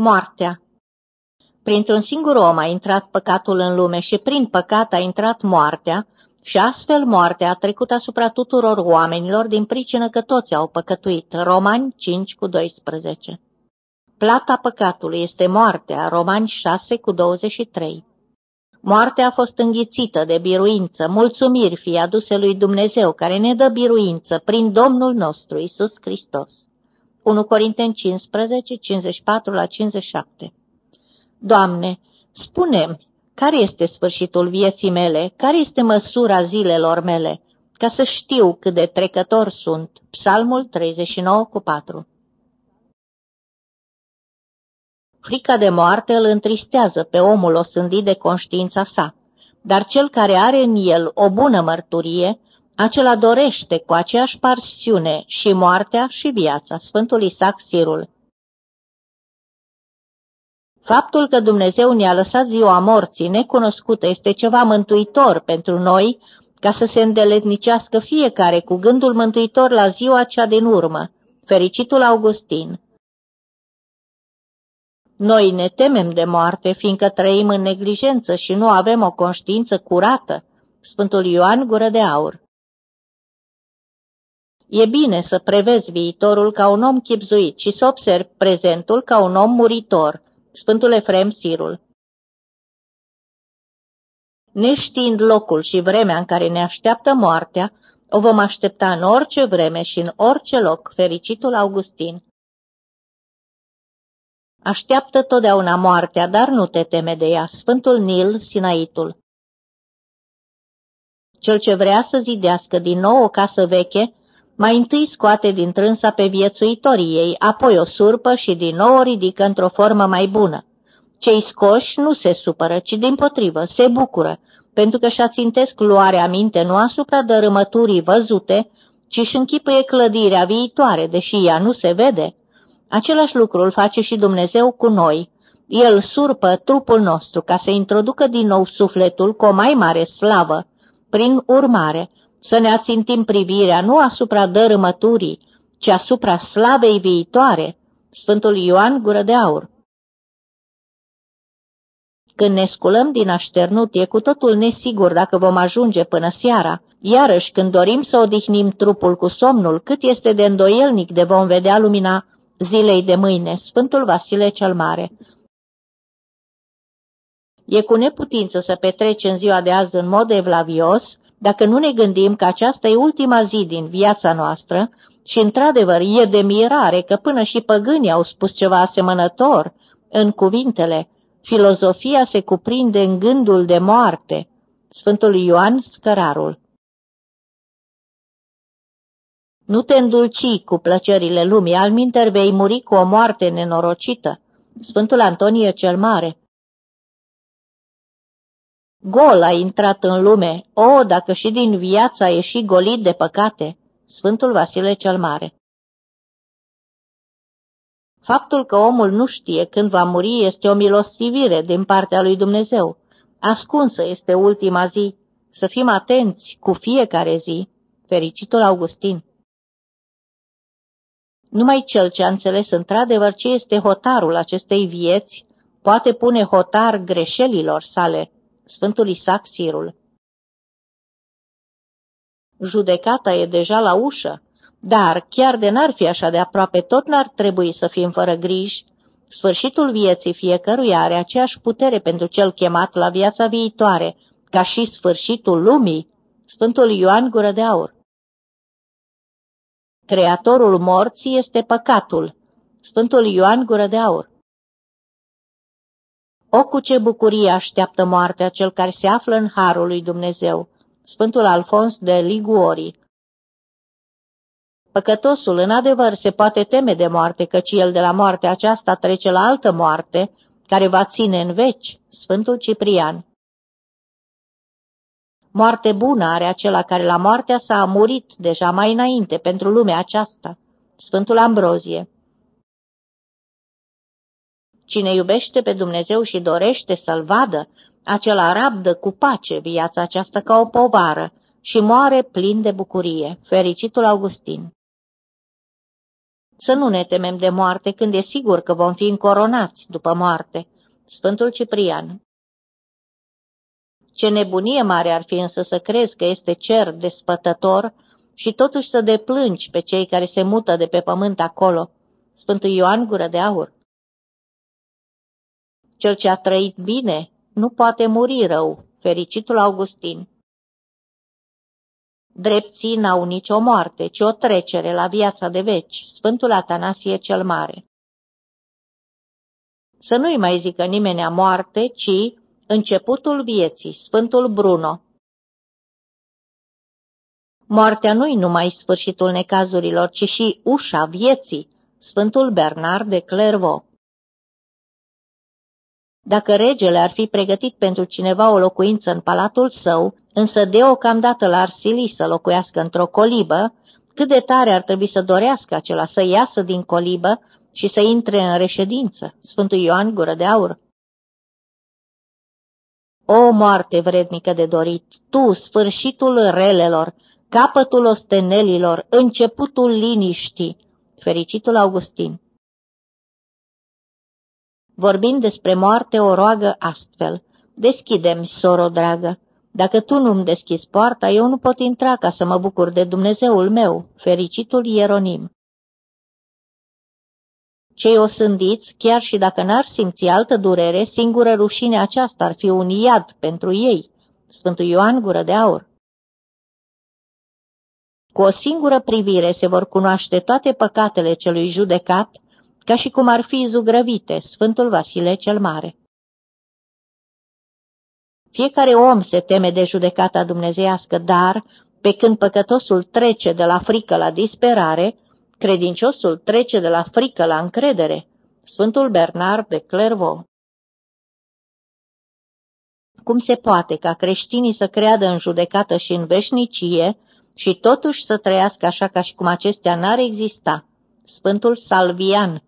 Moartea Printr-un singur om a intrat păcatul în lume și prin păcat a intrat moartea și astfel moartea a trecut asupra tuturor oamenilor din pricină că toți au păcătuit. Romani 5 cu 12 Plata păcatului este moartea. Romani 6 cu 23 Moartea a fost înghițită de biruință, mulțumiri fie aduse lui Dumnezeu, care ne dă biruință prin Domnul nostru, Isus Hristos. 1 Corinteni 15, 54 la 57 Doamne, spune care este sfârșitul vieții mele, care este măsura zilelor mele, ca să știu cât de trecător sunt. Psalmul 39 cu 4 Frica de moarte îl întristează pe omul osândit de conștiința sa, dar cel care are în el o bună mărturie, acela dorește cu aceeași parsiune și moartea și viața. Sfântul Isaac Sirul Faptul că Dumnezeu ne-a lăsat ziua morții necunoscută este ceva mântuitor pentru noi, ca să se îndeletnicească fiecare cu gândul mântuitor la ziua cea din urmă. Fericitul Augustin Noi ne temem de moarte, fiindcă trăim în neglijență și nu avem o conștiință curată. Sfântul Ioan Gură de Aur E bine să prevezi viitorul ca un om chipzuit și să observi prezentul ca un om muritor, Sfântul Efrem Sirul Neștiind locul și vremea în care ne așteaptă moartea, o vom aștepta în orice vreme și în orice loc, fericitul Augustin. Așteaptă totdeauna moartea, dar nu te teme de ea, Sfântul Nil, Sinaitul. Cel ce vrea să zidească din nou o casă veche, mai întâi scoate din trânsa pe viețuitorii ei, apoi o surpă și din nou o ridică într-o formă mai bună. Cei scoși nu se supără, ci din potrivă se bucură, pentru că și-a țintesc luarea minte nu asupra dărâmăturii văzute, ci și închipuie clădirea viitoare, deși ea nu se vede. Același lucru îl face și Dumnezeu cu noi. El surpă trupul nostru ca să introducă din nou sufletul cu o mai mare slavă. Prin urmare, să ne ațintim privirea nu asupra dărâmăturii, ci asupra slavei viitoare. Sfântul Ioan Gură de Aur Când ne sculăm din așternut, e cu totul nesigur dacă vom ajunge până seara. Iarăși, când dorim să odihnim trupul cu somnul, cât este de îndoielnic de vom vedea lumina zilei de mâine, Sfântul Vasile cel Mare. E cu neputință să petreci în ziua de azi în mod evlavios, dacă nu ne gândim că aceasta e ultima zi din viața noastră și, într-adevăr, e de mirare că până și păgânii au spus ceva asemănător în cuvintele Filozofia se cuprinde în gândul de moarte. Sfântul Ioan Scărarul Nu te îndulci cu plăcerile lumii, alminter vei muri cu o moarte nenorocită. Sfântul Antonie cel Mare Gol a intrat în lume, o, dacă și din viața a ieșit golit de păcate, Sfântul Vasile cel Mare. Faptul că omul nu știe când va muri este o milostivire din partea lui Dumnezeu. Ascunsă este ultima zi. Să fim atenți cu fiecare zi. Fericitul Augustin. Numai cel ce a înțeles într-adevăr ce este hotarul acestei vieți poate pune hotar greșelilor sale Sfântul Isaac Sirul. Judecata e deja la ușă, dar, chiar de n-ar fi așa de aproape, tot n-ar trebui să fim fără griji. Sfârșitul vieții fiecăruia are aceeași putere pentru cel chemat la viața viitoare, ca și sfârșitul lumii. Sfântul Ioan Gură de Aur Creatorul morții este păcatul. Sfântul Ioan Gură de Aur o, cu ce bucurie așteaptă moartea cel care se află în harul lui Dumnezeu, Sfântul Alfons de Liguori. Păcătosul, în adevăr, se poate teme de moarte, căci el de la moartea aceasta trece la altă moarte, care va ține în veci, Sfântul Ciprian. Moarte bună are acela care la moartea sa a murit deja mai înainte pentru lumea aceasta, Sfântul Ambrozie. Cine iubește pe Dumnezeu și dorește să-L vadă, acela rabdă cu pace viața aceasta ca o povară și moare plin de bucurie. Fericitul Augustin Să nu ne temem de moarte când e sigur că vom fi încoronați după moarte. Sfântul Ciprian Ce nebunie mare ar fi însă să crezi că este cer despătător și totuși să deplângi pe cei care se mută de pe pământ acolo. Sfântul Ioan Gură de Aur Cel ce a trăit bine nu poate muri rău, fericitul Augustin. Drepții n-au nicio moarte, ci o trecere la viața de veci, Sfântul Atanasie cel Mare. Să nu-i mai zică nimeni a moarte, ci începutul vieții, Sfântul Bruno. Moartea nu-i numai sfârșitul necazurilor, ci și ușa vieții, Sfântul Bernard de Clairvaux. Dacă regele ar fi pregătit pentru cineva o locuință în palatul său, însă deocamdată l-ar sili să locuiască într-o colibă, cât de tare ar trebui să dorească acela să iasă din colibă și să intre în reședință. Sfântul Ioan Gură de Aur. O moarte vrednică de dorit, tu, sfârșitul relelor, capătul ostenelilor, începutul liniștii, fericitul Augustin. Vorbind despre moarte, o roagă astfel. Deschidem, soro dragă. Dacă tu nu-mi deschizi poarta, eu nu pot intra ca să mă bucur de Dumnezeul meu, fericitul Ieronim. Cei osândiți, chiar și dacă n-ar simți altă durere, singură rușine aceasta ar fi un iad pentru ei. Sfântul Ioan Gură de Aur Cu o singură privire se vor cunoaște toate păcatele celui judecat ca și cum ar fi zugrăvite, Sfântul Vasile cel Mare. Fiecare om se teme de judecata dumnezeiască, dar, pe când păcătosul trece de la frică la disperare, credinciosul trece de la frică la încredere. Sfântul Bernard de Clairvaux Cum se poate ca creștinii să creadă în judecată și în veșnicie și totuși să trăiască așa ca și cum acestea n-ar exista? Sfântul Salvian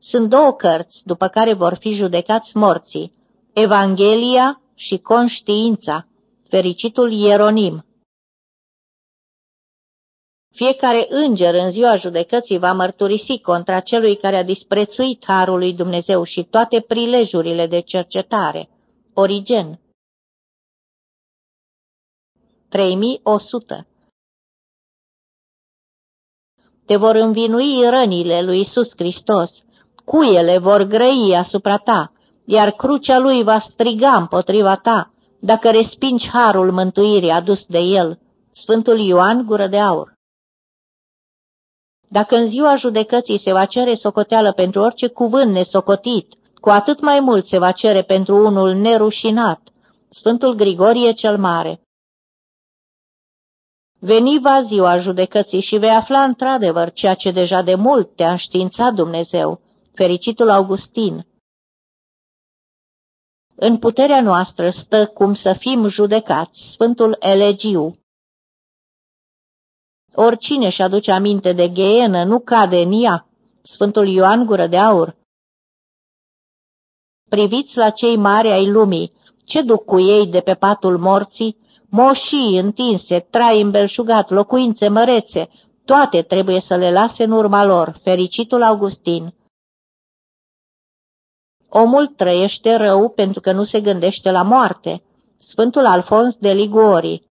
sunt două cărți după care vor fi judecați morții, Evanghelia și Conștiința, fericitul Ieronim. Fiecare înger în ziua judecății va mărturisi contra celui care a disprețuit harul lui Dumnezeu și toate prilejurile de cercetare. Origen 3100 Te vor învinui rănile lui Isus Hristos cuiele vor grăi asupra ta, iar crucea lui va striga împotriva ta, dacă respingi harul mântuirii adus de el. Sfântul Ioan, gură de aur. Dacă în ziua judecății se va cere socoteală pentru orice cuvânt nesocotit, cu atât mai mult se va cere pentru unul nerușinat, Sfântul Grigorie cel Mare. Veni va ziua judecății și vei afla într-adevăr ceea ce deja de mult te-a înștiințat Dumnezeu, fericitul Augustin. În puterea noastră stă cum să fim judecați, Sfântul Elegiu. Oricine își aduce aminte de gheenă nu cade în ea, Sfântul Ioan Gură de Aur. Priviți la cei mari ai lumii, ce duc cu ei de pe patul morții, moșii întinse, trai îmbelșugat, locuințe mărețe, toate trebuie să le lase în urma lor, fericitul Augustin. Omul trăiește rău pentru că nu se gândește la moarte. Sfântul Alfons de Liguori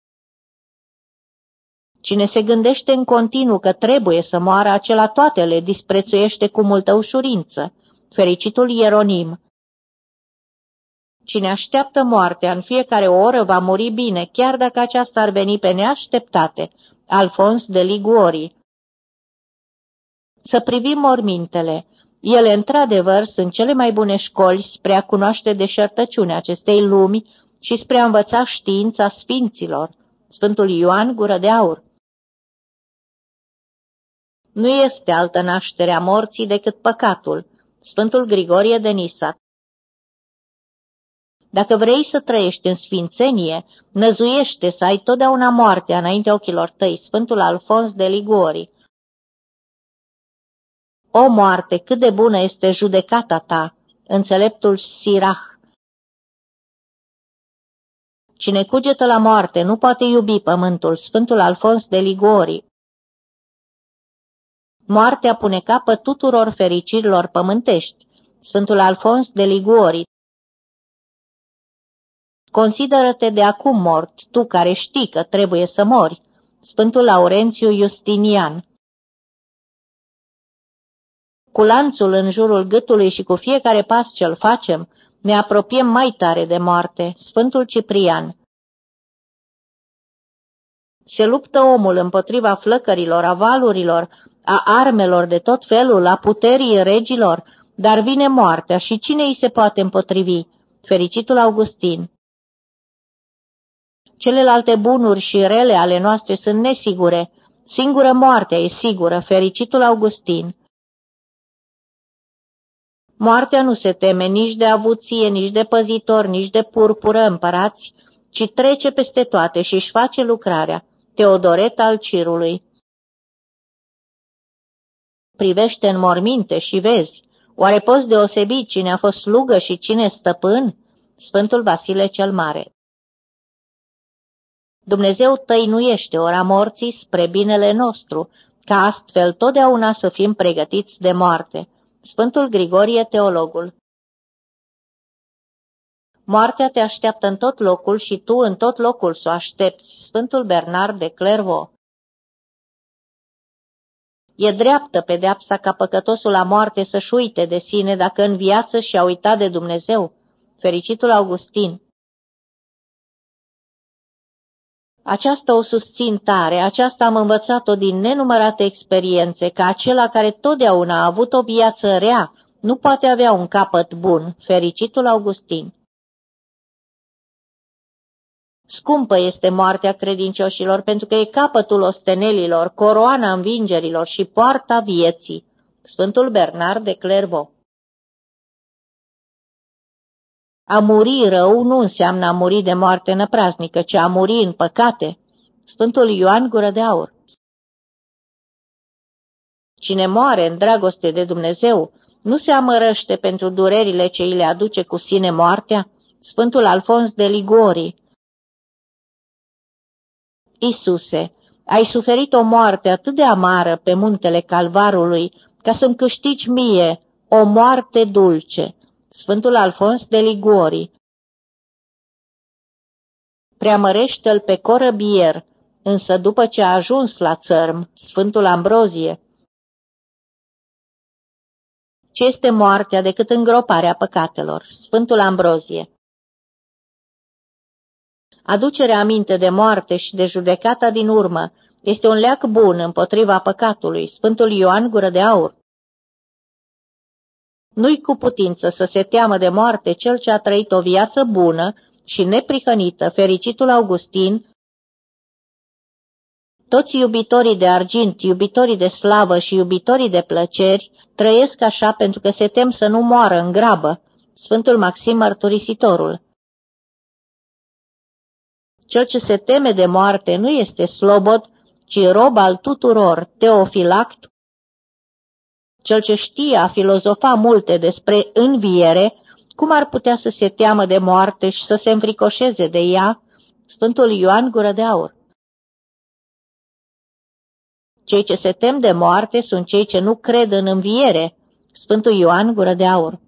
Cine se gândește în continuu că trebuie să moară, acela toate le disprețuiește cu multă ușurință. Fericitul Ieronim Cine așteaptă moartea în fiecare oră va muri bine, chiar dacă aceasta ar veni pe neașteptate. Alfons de Liguori Să privim mormintele. Ele, într-adevăr, sunt cele mai bune școli spre a cunoaște deșertăciunea acestei lumi și spre a învăța știința sfinților. Sfântul Ioan Gură de Aur Nu este altă naștere a morții decât păcatul. Sfântul Grigorie de Nisa Dacă vrei să trăiești în sfințenie, năzuiește să ai totdeauna moartea înaintea ochilor tăi, Sfântul Alfons de Liguori. O moarte, cât de bună este judecata ta, înțeleptul Sirach! Cine cugetă la moarte nu poate iubi pământul, Sfântul Alfons de Ligori. Moartea pune capăt tuturor fericirilor pământești. Sfântul Alfons de Liguori Consideră-te de acum mort, tu care știi că trebuie să mori. Sfântul Laurențiu Justinian Cu lanțul în jurul gâtului și cu fiecare pas ce-l facem, ne apropiem mai tare de moarte. Sfântul Ciprian Se luptă omul împotriva flăcărilor, a valurilor, a armelor de tot felul, a puterii regilor, dar vine moartea și cine îi se poate împotrivi? Fericitul Augustin Celelalte bunuri și rele ale noastre sunt nesigure. Singură moartea e sigură, fericitul Augustin. Moartea nu se teme nici de avuție, nici de păzitor, nici de purpură împărați, ci trece peste toate și își face lucrarea. Teodoret al Cirului Privește în morminte și vezi, oare poți deosebi cine a fost slugă și cine stăpân? Sfântul Vasile cel Mare Dumnezeu tăinuiește ora morții spre binele nostru, ca astfel totdeauna să fim pregătiți de moarte. Sfântul Grigorie, teologul Moartea te așteaptă în tot locul și tu în tot locul să o aștepți. Sfântul Bernard de Clairvaux E dreaptă pedeapsa ca păcătosul la moarte să-și uite de sine dacă în viață și-a uitat de Dumnezeu. Fericitul Augustin Aceasta o susțin tare, aceasta am învățat-o din nenumărate experiențe, că acela care totdeauna a avut o viață rea nu poate avea un capăt bun, fericitul Augustin. Scumpă este moartea credincioșilor, pentru că e capătul ostenelilor, coroana învingerilor și poarta vieții. Sfântul Bernard de Clairvaux A muri rău nu înseamnă a muri de moarte năpraznică, ci a muri în păcate. Sfântul Ioan Gură de Aur Cine moare în dragoste de Dumnezeu nu se amărăște pentru durerile ce îi le aduce cu sine moartea? Sfântul Alfons de Ligori Isuse, ai suferit o moarte atât de amară pe muntele Calvarului, ca să-mi câștigi mie o moarte dulce. Sfântul Alfons de Liguori Preamărește-l pe corăbier, însă după ce a ajuns la țărm, Sfântul Ambrozie. Ce este moartea decât îngroparea păcatelor? Sfântul Ambrozie Aducerea aminte de moarte și de judecata din urmă este un leac bun împotriva păcatului. Sfântul Ioan Gură de Aur nu-i cu putință să se teamă de moarte cel ce a trăit o viață bună și neprihănită, fericitul Augustin, toți iubitorii de argint, iubitorii de slavă și iubitorii de plăceri trăiesc așa pentru că se tem să nu moară în grabă. Sfântul Maxim Mărturisitorul Cel ce se teme de moarte nu este slobod, ci rob al tuturor, teofilact, cel ce știe a filozofa multe despre înviere, cum ar putea să se teamă de moarte și să se înfricoșeze de ea? Sfântul Ioan Gură de Aur Cei ce se tem de moarte sunt cei ce nu cred în înviere. Sfântul Ioan Gură de Aur